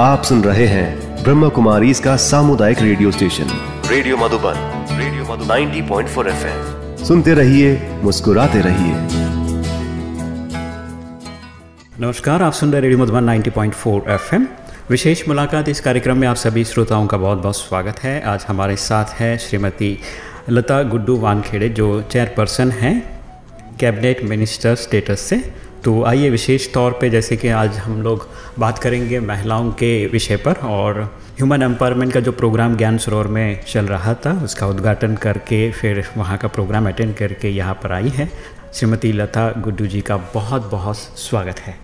आप सुन रहे हैं ब्रह्म कुमारी इसका सामुदायिक radio station. Radio Madhuban radio Madhuban. 90.4 FM. सुनते रहिए, मुस्कुराते रहिए। नमस्कार, आप सुन रहे रेडियो मधुबन 90.4 एफएम। विशेष मुलाकात इस कार्यक्रम में आप सभी श्रोताओं का बहुत बहुत स्वागत है। आज हमारे साथ है श्रीमती लता गुड्डू वानखेड़े, जो चेयरपर्सन हैं, कैबिनेट मिनिस्टर स्टेटस से। तो आइए विशेष तौर पे जैसे कि आज हम लोग बात करेंगे महिलाओं के विषय पर और ह्यूमन एम्पावरमेंट का जो प्रोग्राम ज्ञान सरोवर में चल रहा था, उसका उद्घाटन करके फिर वहाँ का प्रोग्राम अटेंड करके यहाँ पर आई है। श्रीमती लता गुड्डू जी का बहुत बहुत स्वागत है।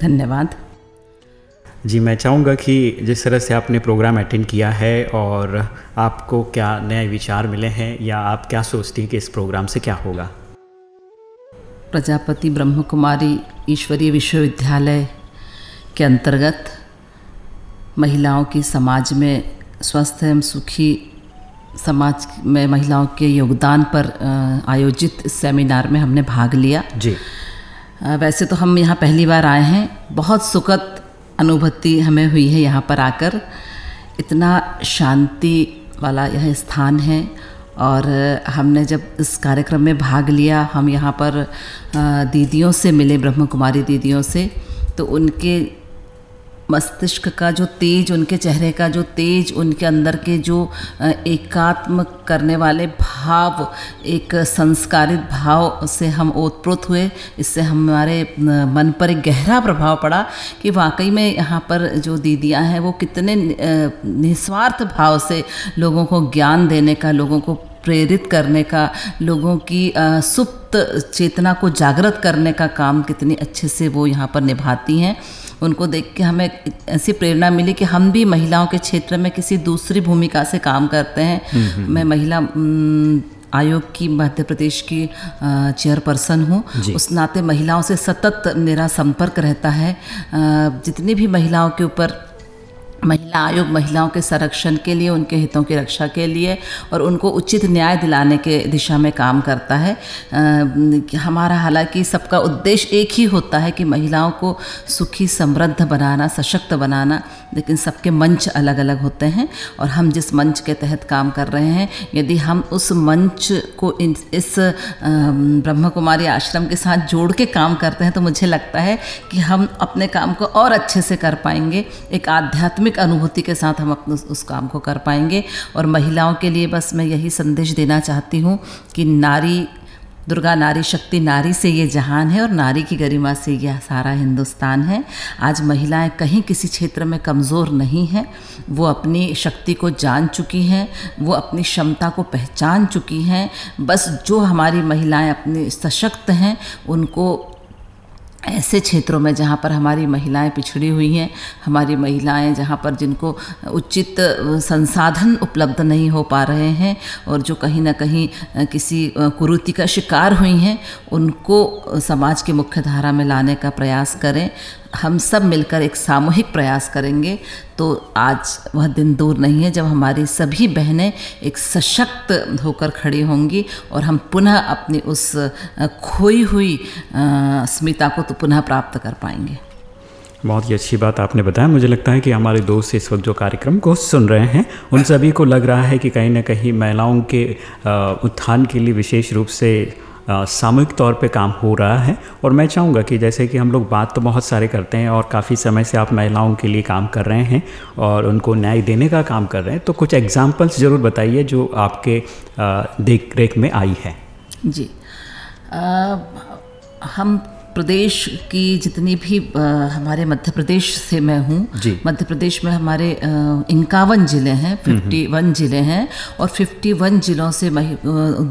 धन्यवाद। जी मैं चाहूँगा कि जिस तरह से आपने प्रोग्राम अटेंड किया है और आपको क्या नए विचार मिले हैं या आप क्या सोचती हैं कि इस प्रोग्राम से क्या होगा? प्रजापति ब्रह्म कुमारी ईश्वरीय विश्वविद्यालय के अंतर्गत महिलाओं की समाज में स्वस्थ एवं सुखी समाज में महिलाओं के योगदान पर आयोजित सेमिनार में हमने भाग लिया। जी। वैसे तो हम यहाँ पहली बार आए हैं। बहुत सुखद अनुभूति हमें हुई है यहाँ पर आकर। इतना शांति वाला यह स्थान है और हमने जब इस कार्यक्रम में भाग लिया, हम यहाँ पर दीदियों से मिले ब्रह्म कुमारी दीदियों से तो उनके मस्तिष्क का जो तेज उनके चेहरे का, जो तेज उनके अंदर के जो एकात्म करने वाले भाव, एक संस्कारित भाव से हम ओतप्रोत हुए। इससे हमारे मन पर एक गहरा प्रभाव पड़ा कि वाकई में यहाँ पर जो दीदियाँ हैं, वो कितने निस्वार्थ भाव से लोगों को ज्ञान देने का, लोगों को प्रेरित करने का, लोगों की सुप्त चेतना को जागृत करने का काम कितनी अच्छे से वो यहाँ पर निभाती हैं। उनको देख के हमें ऐसी प्रेरणा मिली कि हम भी महिलाओं के क्षेत्र में किसी दूसरी भूमिका से काम करते हैं। हम्म, हम्म, हम्म। मैं महिला आयोग की मध्य प्रदेश की चेयरपर्सन हूँ। उस नाते महिलाओं से सतत मेरा संपर्क रहता है। जितनी भी महिलाओं के ऊपर महिला आयोग महिलाओं के संरक्षण के लिए उनके हितों की रक्षा के लिए और उनको उचित न्याय दिलाने के दिशा में काम करता है। आ, हमारा हालाँकि सबका उद्देश्य एक ही होता है कि महिलाओं को सुखी समृद्ध बनाना सशक्त बनाना। लेकिन सबके मंच अलग अलग होते हैं और हम जिस मंच के तहत काम कर रहे हैं, यदि हम उस मंच को इस ब्रह्म कुमारी आश्रम के साथ जोड़ के काम करते हैं तो मुझे लगता है कि हम अपने काम को और अच्छे से कर पाएँगे। एक आध्यात्मिक अनुभूति के साथ हम अपने उस काम को कर पाएँगे। और महिलाओं के लिए बस मैं यही संदेश देना चाहती हूँ कि नारी दुर्गा नारी, शक्ति नारी से ये जहान है और नारी की गरिमा से यह सारा हिंदुस्तान है। आज महिलाएँ कहीं किसी क्षेत्र में कमज़ोर नहीं हैं। वो अपनी शक्ति को जान चुकी हैं, वो अपनी क्षमता को पहचान चुकी हैं। बस जो हमारी महिलाएँ अपनी सशक्त हैं, उनको ऐसे क्षेत्रों में जहाँ पर हमारी महिलाएँ पिछड़ी हुई हैं, हमारी महिलाएँ जहाँ पर जिनको उचित संसाधन उपलब्ध नहीं हो पा रहे हैं और जो कहीं ना कहीं किसी कुरूति का शिकार हुई हैं, उनको समाज की मुख्य धारा में लाने का प्रयास करें। हम सब मिलकर एक सामूहिक प्रयास करेंगे। तो आज वह दिन दूर नहीं है जब हमारी सभी बहनें एक सशक्त होकर खड़ी होंगी और हम पुनः अपनी उस खोई हुई स्मिता को तो पुनः प्राप्त कर पाएँगे। बहुत ही अच्छी बात आपने बताया। मुझे लगता है कि हमारे दोस्त इस वक्त जो कार्यक्रम को सुन रहे हैं, उन सभी को लग रहा है कि कहीं ना कहीं महिलाओं के उत्थान के लिए विशेष रूप से सामूहिक तौर पे काम हो रहा है और मैं चाहूँगा कि जैसे कि हम लोग बात तो बहुत सारे करते हैं और काफ़ी समय से आप महिलाओं के लिए काम कर रहे हैं और उनको न्याय देने का काम कर रहे हैं तो कुछ एग्जाम्पल्स ज़रूर बताइए जो आपके देख रेख में आई है। जी। आ, हम प्रदेश की जितनी भी आ, हमारे मध्य प्रदेश से मैं हूँ मध्य प्रदेश में हमारे इक्यावन ज़िले हैं फिफ्टी वन ज़िले हैं और फिफ्टी वन ज़िलों से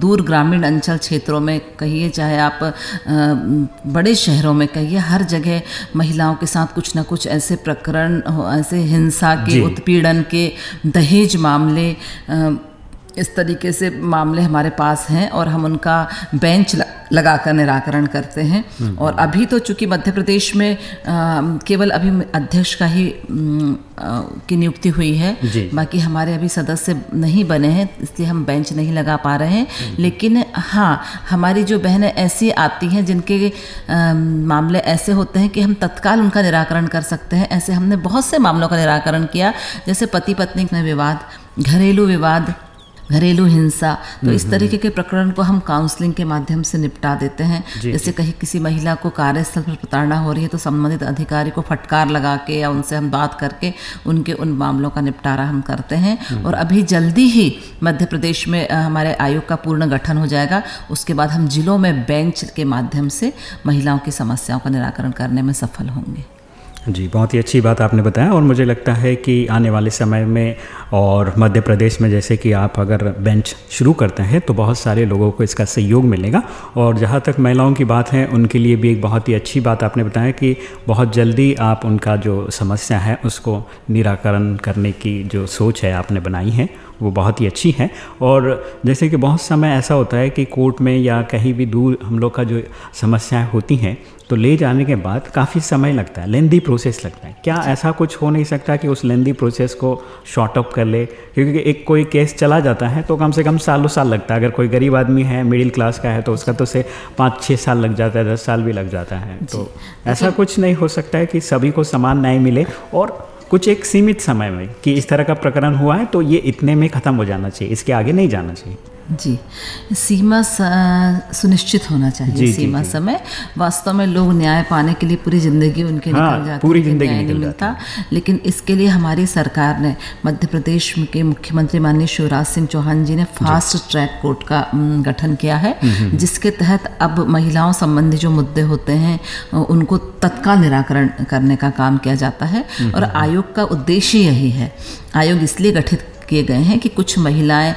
दूर ग्रामीण अंचल क्षेत्रों में कहिए चाहे आप आ, बड़े शहरों में कहिए हर जगह महिलाओं के साथ कुछ ना कुछ ऐसे प्रकरण ऐसे हिंसा के उत्पीड़न के दहेज मामले आ, इस तरीके से मामले हमारे पास हैं और हम उनका बेंच लगाकर निराकरण करते हैं। और अभी तो चूँकि मध्य प्रदेश में आ, केवल अभी अध्यक्ष का ही आ, की नियुक्ति हुई है। बाकी हमारे अभी सदस्य नहीं बने हैं इसलिए हम बेंच नहीं लगा पा रहे हैं। लेकिन हाँ हमारी जो बहनें ऐसी आती हैं जिनके आ, मामले ऐसे होते हैं कि हम तत्काल उनका निराकरण कर सकते हैं। ऐसे हमने बहुत से मामलों का निराकरण किया जैसे पति पत्नी में विवाद घरेलू विवाद घरेलू हिंसा तो इस हम्म, तरीके हम्म। के प्रकरण को हम काउंसलिंग के माध्यम से निपटा देते हैं। जैसे कहीं किसी महिला को कार्यस्थल पर प्रताड़ना हो रही है तो संबंधित अधिकारी को फटकार लगा के या उनसे हम बात करके उनके उन मामलों का निपटारा हम करते हैं। हम्म। और अभी जल्दी ही मध्य प्रदेश में हमारे आयोग का पूर्ण गठन हो जाएगा। उसके बाद हम जिलों में बेंच के माध्यम से महिलाओं की समस्याओं का निराकरण करने में सफल होंगे। जी, बहुत ही अच्छी बात आपने बताया और मुझे लगता है कि आने वाले समय में और मध्य प्रदेश में जैसे कि आप अगर बेंच शुरू करते हैं तो बहुत सारे लोगों को इसका सहयोग मिलेगा और जहाँ तक महिलाओं की बात है, उनके लिए भी एक बहुत ही अच्छी बात आपने बताया कि बहुत जल्दी आप उनका जो समस्या है, उसको निराकरण करने की जो सोच है आपने बनाई है, वो बहुत ही अच्छी है। और जैसे कि बहुत समय ऐसा होता है कि कोर्ट में या कहीं भी दूर हम लोग का जो समस्याएँ होती हैं तो ले जाने के बाद काफ़ी समय लगता है लेंदी प्रोसेस लगता है। क्या ऐसा कुछ हो नहीं सकता कि उस लेंदी प्रोसेस को शॉर्ट अप कर ले? क्योंकि एक कोई केस चला जाता है तो कम से कम सालों साल लगता है। अगर कोई गरीब आदमी है मिडिल क्लास का है तो उसका तो से पाँच छः साल लग जाता है दस साल भी लग जाता है। तो ऐसा कुछ नहीं हो सकता है कि सभी को समान न्याय मिले और कुछ एक सीमित समय में कि इस तरह का प्रकरण हुआ है तो ये इतने में ख़त्म हो जाना चाहिए इसके आगे नहीं जाना चाहिए। जी सीमा सुनिश्चित होना चाहिए जी, सीमा जी. समय। वास्तव में लोग न्याय पाने के लिए पूरी ज़िंदगी उनके हाँ, निकल जाती पूरी ज़िंदगी न्याय नहीं मिलता। लेकिन इसके लिए हमारी सरकार ने मध्य प्रदेश के मुख्यमंत्री माननीय शिवराज सिंह चौहान जी ने फास्ट ट्रैक कोर्ट का गठन किया है हम्म, हम्म, हम्म। जिसके तहत अब महिलाओं संबंधी जो मुद्दे होते हैं उनको तत्काल निराकरण करने का काम किया जाता है। और आयोग का उद्देश्य यही है। आयोग इसलिए गठित किए गए हैं कि कुछ महिलाएँ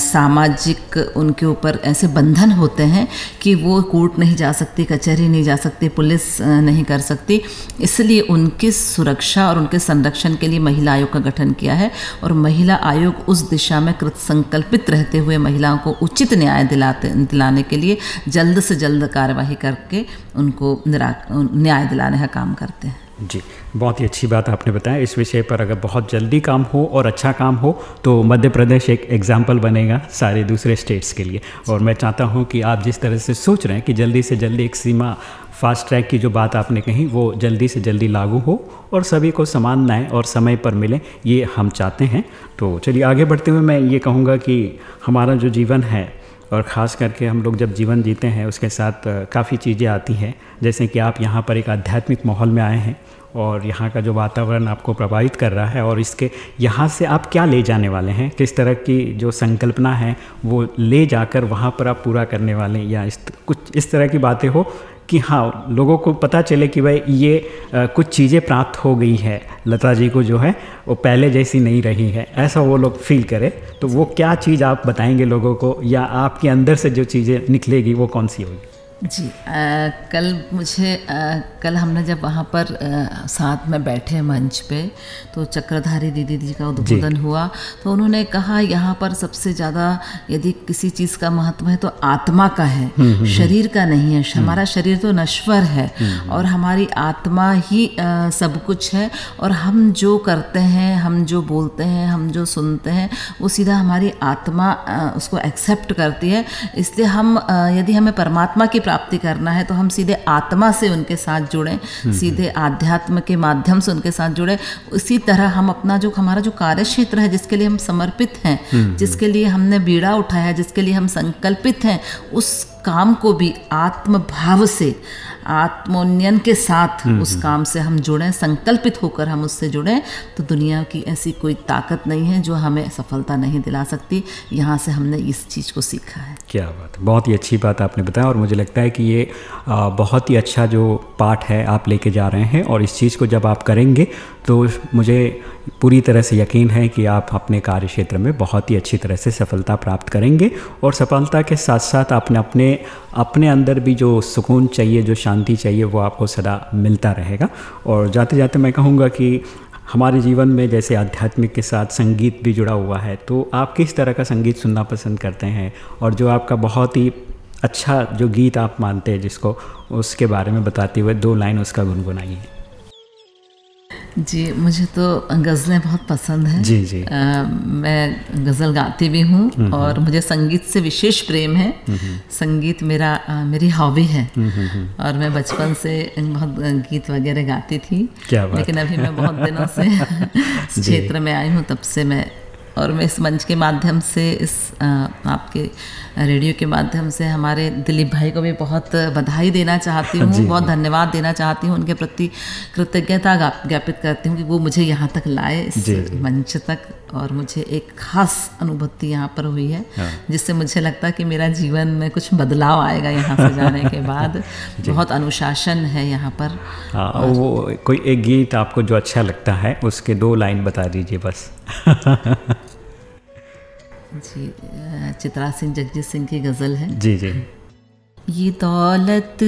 सामाजिक उनके ऊपर ऐसे बंधन होते हैं कि वो कोर्ट नहीं जा सकती, कचहरी नहीं जा सकती, पुलिस नहीं कर सकती। इसलिए उनकी सुरक्षा और उनके संरक्षण के लिए महिला आयोग का गठन किया है और महिला आयोग उस दिशा में कृतसंकल्पित रहते हुए महिलाओं को उचित न्याय दिलाते, दिलाने के लिए जल्द से जल्द कार्यवाही करके उनको न्याय दिलाने का काम करते हैं। जी, बहुत ही अच्छी बात आपने बताया। इस विषय पर अगर बहुत जल्दी काम हो और अच्छा काम हो तो मध्य प्रदेश एक एग्ज़ाम्पल बनेगा सारे दूसरे स्टेट्स के लिए। और मैं चाहता हूँ कि आप जिस तरह से सोच रहे हैं कि जल्दी से जल्दी एक सीमा फास्ट ट्रैक की जो बात आपने कही, वो जल्दी से जल्दी लागू हो और सभी को समान न्याय और समय पर मिले, ये हम चाहते हैं। तो चलिए आगे बढ़ते हुए मैं ये कहूँगा कि हमारा जो जीवन है और ख़ास करके हम लोग जब जीवन जीते हैं, उसके साथ काफ़ी चीज़ें आती हैं। जैसे कि आप यहाँ पर एक आध्यात्मिक माहौल में आए हैं और यहाँ का जो वातावरण आपको प्रभावित कर रहा है और इसके यहाँ से आप क्या ले जाने वाले हैं? किस तरह की जो संकल्पना है, वो ले जाकर वहाँ पर आप पूरा करने वाले हैं या इस, कुछ इस तरह की बातें हो कि हाँ लोगों को पता चले कि भाई ये आ, कुछ चीज़ें प्राप्त हो गई है। लता जी को जो है वो पहले जैसी नहीं रही है। ऐसा वो लोग फील करें। तो वो क्या चीज़ आप बताएँगे लोगों को या आपके अंदर से जो चीज़ें निकलेगी वो कौन सी होगी? जी आ, कल मुझे आ, कल हमने जब वहाँ पर आ, साथ में बैठे मंच पे तो चक्रधारी दीदी जी का उद्बोधन हुआ। तो उन्होंने कहा यहाँ पर सबसे ज़्यादा यदि किसी चीज़ का महत्व है तो आत्मा का है। हम्म, हम्म, हम्म। शरीर का नहीं है। हमारा शरीर तो नश्वर है और हमारी आत्मा ही आ, सब कुछ है और हम जो करते हैं हम जो बोलते हैं हम जो सुनते हैं वो सीधा हमारी आत्मा आ, उसको एक्सेप्ट करती है। इसलिए हम यदि हमें परमात्मा की प्राप्ति करना है तो हम सीधे आत्मा से उनके साथ जुड़ें सीधे आध्यात्म के माध्यम से उनके साथ जुड़े। उसी तरह हम अपना जो हमारा जो कार्य क्षेत्र है जिसके लिए हम समर्पित हैं जिसके लिए हमने बीड़ा उठाया जिसके लिए हम संकल्पित हैं उस काम को भी आत्म भाव से आत्मोन्नयन के साथ हम्म, उस हम्म। काम से हम जुड़ें संकल्पित होकर हम उससे जुड़ें। तो दुनिया की ऐसी कोई ताकत नहीं है जो हमें सफलता नहीं दिला सकती। यहाँ से हमने इस चीज़ को सीखा है। क्या बात बहुत ही अच्छी बात आपने बताया और मुझे लगता है कि ये बहुत ही अच्छा जो पाठ है आप लेके जा रहे हैं और इस चीज़ को जब आप करेंगे तो मुझे पूरी तरह से यकीन है कि आप अपने कार्य क्षेत्र में बहुत ही अच्छी तरह से सफलता प्राप्त करेंगे और सफलता के साथ साथ आपने अपने अपने अंदर भी जो सुकून चाहिए, जो शांति चाहिए, वो आपको सदा मिलता रहेगा। और जाते जाते मैं कहूँगा कि हमारे जीवन में जैसे आध्यात्मिक के साथ संगीत भी जुड़ा हुआ है तो आप किस तरह का संगीत सुनना पसंद करते हैं? और जो आपका बहुत ही अच्छा जो गीत आप मानते हैं जिसको, उसके बारे में बताते हुए दो लाइन उसका गुनगुनाइए। जी मुझे तो गज़लें बहुत पसंद हैं। जी जी। आ, मैं गज़ल गाती भी हूँ हम्म, हम्म। और मुझे संगीत से विशेष प्रेम है। हम्म, संगीत मेरा आ, मेरी हॉबी है। और मैं बचपन से बहुत गीत वगैरह गाती थी। क्या बात। लेकिन अभी मैं बहुत दिनों से क्षेत्र में आई हूँ तब से मैं और मैं इस मंच के माध्यम से इस आ, आपके रेडियो के माध्यम से हमारे दिलीप भाई को भी बहुत बधाई देना चाहती हूँ बहुत धन्यवाद देना चाहती हूँ उनके प्रति कृतज्ञता ज्ञापित करती हूँ कि वो मुझे यहाँ तक लाए इस मंच तक और मुझे एक खास अनुभूति यहाँ पर हुई है हाँ। जिससे मुझे लगता है कि मेरा जीवन में कुछ बदलाव आएगा यहाँ से जाने के बाद। बहुत अनुशासन है यहाँ पर। हाँ, वो कोई एक गीत आपको जो अच्छा लगता है उसके दो लाइन बता दीजिए बस। जी चित्रा सिंह जगजीत सिंह की गज़ल है। जी जी। ये दौलत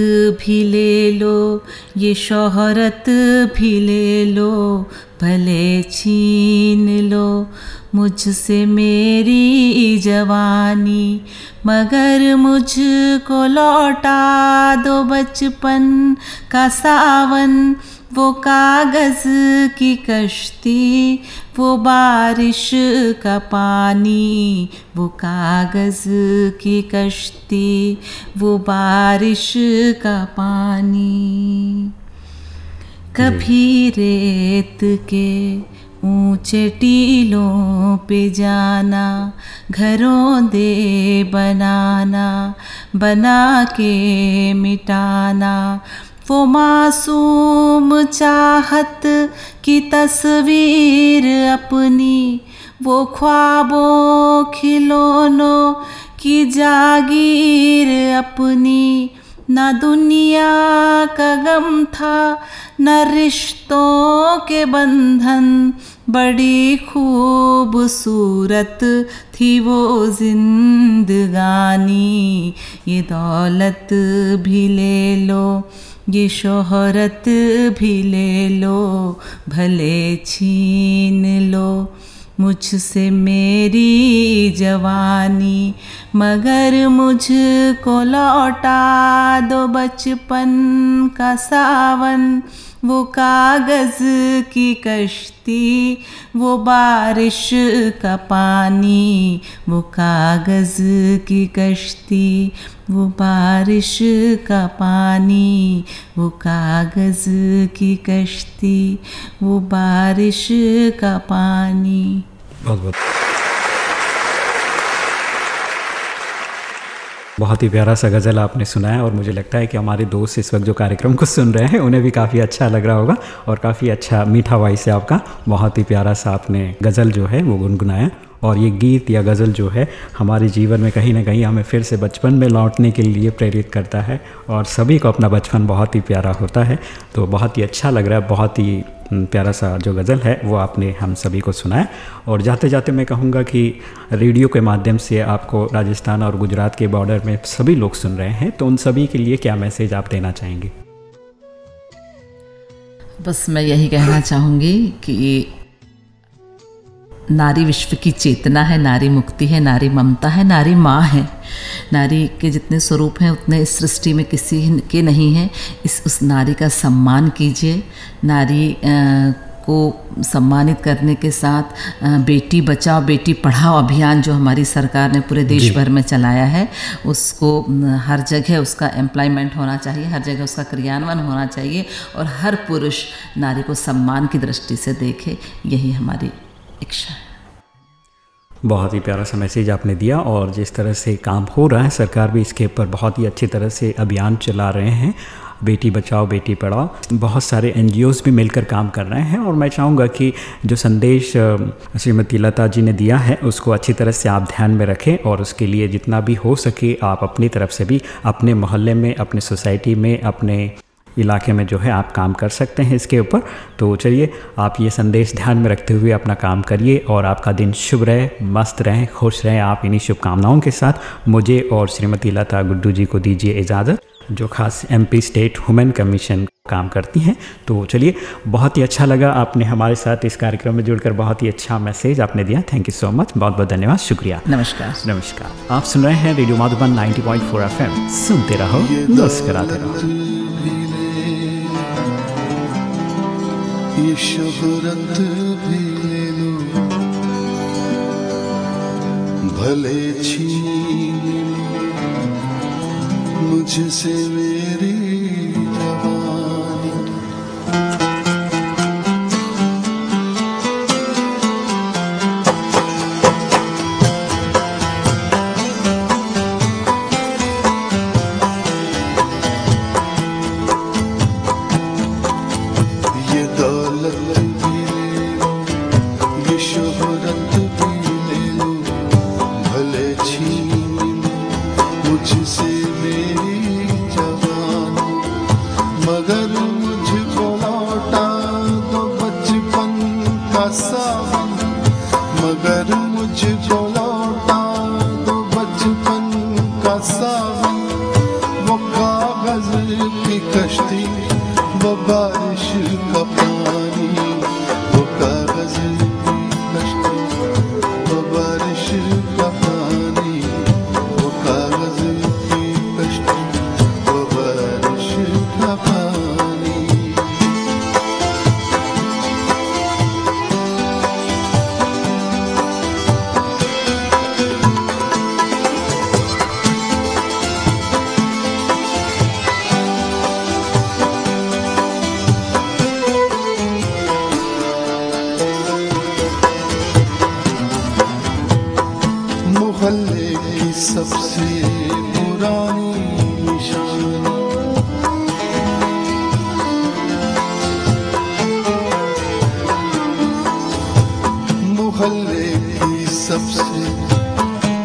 भी ले लो ये शोहरत भी ले लो भले छीन लो मुझसे मेरी जवानी मगर मुझको लौटा दो बचपन का सावन। वो कागज़ की कश्ती वो बारिश का पानी वो कागज़ की कश्ती वो बारिश का पानी। कभी रेत के ऊँचे टीलों पे जाना घरों दे बनाना बना के मिटाना वो मासूम चाहत की तस्वीर अपनी, वो ख्वाबों, खिलौनों की जागीर अपनी। न दुनिया का गम था, न रिश्तों के बंधन, बड़ी खूबसूरत थी वो जिंदगानी। ये दौलत भी ले लो ये शोहरत भी ले लो, भले छीन लो। मुझसे मेरी जवानी, मगर मुझको लौटा दो बचपन का सावन। वो कागज़ की कश्ती, वो बारिश का पानी, वो कागज़ की कश्ती। वो बारिश का पानी, वो कागज़ की कश्ती, वो बारिश का पानी। बहुत बहुत। बहुत ही प्यारा सा गज़ल आपने सुनाया और मुझे लगता है कि हमारे दोस्त इस वक्त जो कार्यक्रम को सुन रहे हैं, उन्हें भी काफ़ी अच्छा लग रहा होगा और काफ़ी अच्छा मीठा वॉइस है आपका। बहुत ही प्यारा सा आपने गज़ल जो है, वो गुनगुनाया। और ये गीत या गज़ल जो है हमारे जीवन में कहीं ना कहीं हमें फिर से बचपन में लौटने के लिए प्रेरित करता है और सभी को अपना बचपन बहुत ही प्यारा होता है। तो बहुत ही अच्छा लग रहा है, बहुत ही प्यारा सा जो गज़ल है वो आपने हम सभी को सुनाया। और जाते जाते मैं कहूँगा कि रेडियो के माध्यम से आपको राजस्थान और गुजरात के बॉर्डर में सभी लोग सुन रहे हैं तो उन सभी के लिए क्या मैसेज आप देना चाहेंगे? बस मैं यही कहना चाहूँगी कि नारी विश्व की चेतना है नारी मुक्ति है नारी ममता है नारी माँ है। नारी के जितने स्वरूप हैं उतने इस सृष्टि में किसी के नहीं हैं। इस उस नारी का सम्मान कीजिए। नारी आ, को सम्मानित करने के साथ बेटी बचाओ बेटी पढ़ाओ अभियान जो हमारी सरकार ने पूरे देश भर में चलाया है उसको हर जगह उसका एम्प्लॉयमेंट होना चाहिए हर जगह उसका क्रियान्वयन होना चाहिए और हर पुरुष नारी को सम्मान की दृष्टि से देखे। यही हमारी इच्छा है बहुत ही प्यारा सा मैसेज आपने दिया और जिस तरह से काम हो रहा है, सरकार भी इसके ऊपर बहुत ही अच्छी तरह से अभियान चला रहे हैं। बेटी बचाओ, बेटी पढ़ाओ। बहुत सारे एन भी मिलकर काम कर रहे हैं और मैं चाहूँगा कि जो संदेश श्रीमती लता जी ने दिया है, उसको अच्छी तरह से आप ध्यान में रखें और उसके लिए जितना भी हो सके आप अपनी तरफ़ से भी अपने मोहल्ले में, अपने सोसाइटी में, अपने इलाके में जो है आप काम कर सकते हैं इसके ऊपर। तो चलिए आप ये संदेश ध्यान में रखते हुए अपना काम करिए और आपका दिन शुभ रहे मस्त रहें खुश रहें। आप इन्हीं शुभकामनाओं के साथ मुझे और श्रीमती लता गुड्डू जी को दीजिए इजाज़त जो खास एमपी स्टेट वुमेन कमीशन काम करती हैं। तो चलिए बहुत ही अच्छा लगा आपने हमारे साथ इस कार्यक्रम में जुड़कर बहुत ही अच्छा मैसेज आपने दिया। थैंक यू सो मच बहुत बहुत धन्यवाद। शुक्रिया। नमस्कार। नमस्कार। आप सुन रहे हैं रेडियो माधुबन 90.4 एफएम सुनते रहो मुस्कराते रहो। शोहरत भी ले लो। भले छीन मुझसे मेरी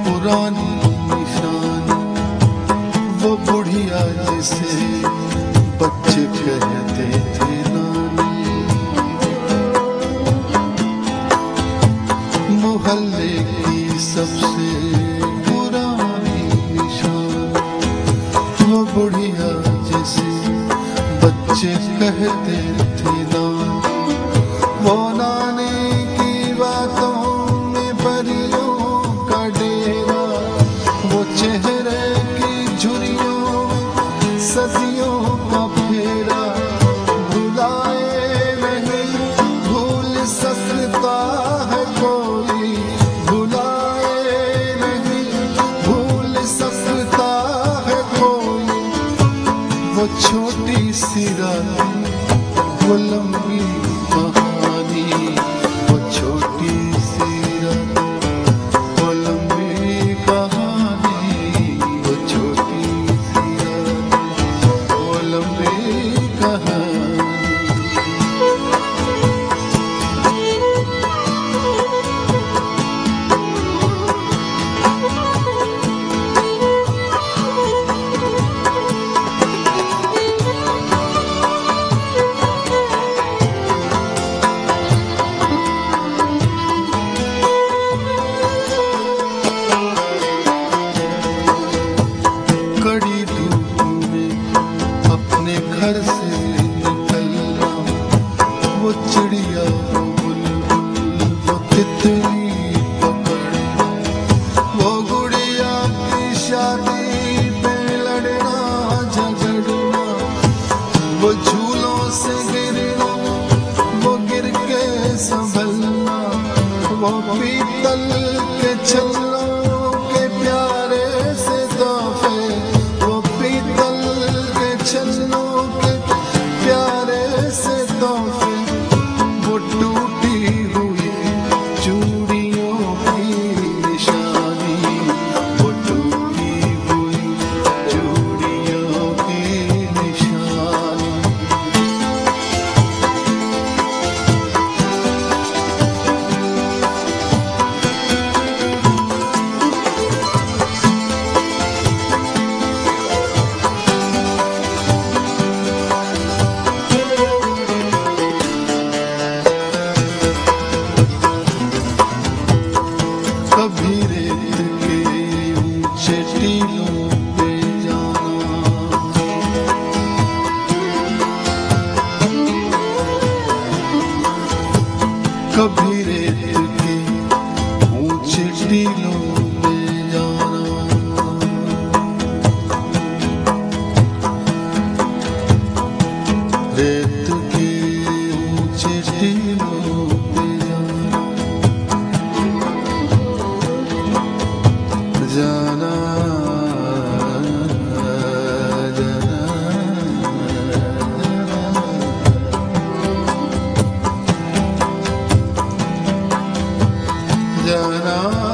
पुरानी निशानी वो बुढ़िया जिसे बच्चे कहते थे नानी। मोहल्ले की सबसे पुरानी वो बुढ़िया जैसे बच्चे कहते na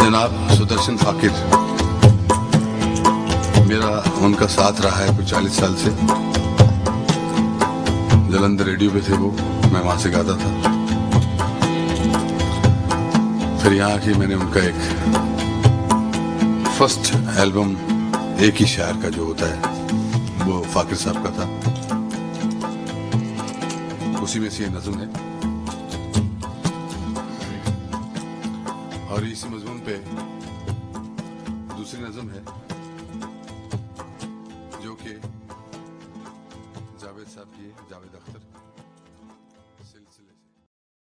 जनाब, सुदर्शन फाकिर। मेरा, उनका साथ रहा है कुछ चालीस साल से। जलंधर रेडियो पे थे वो, मैं वहाँ से गाता था। फिर यहाँ आके मैंने उनका एक फ़र्स्ट एल्बम, एक ही शायर का जो होता है, वो फाकिर साहब का था। उसी में से ये नज्म है।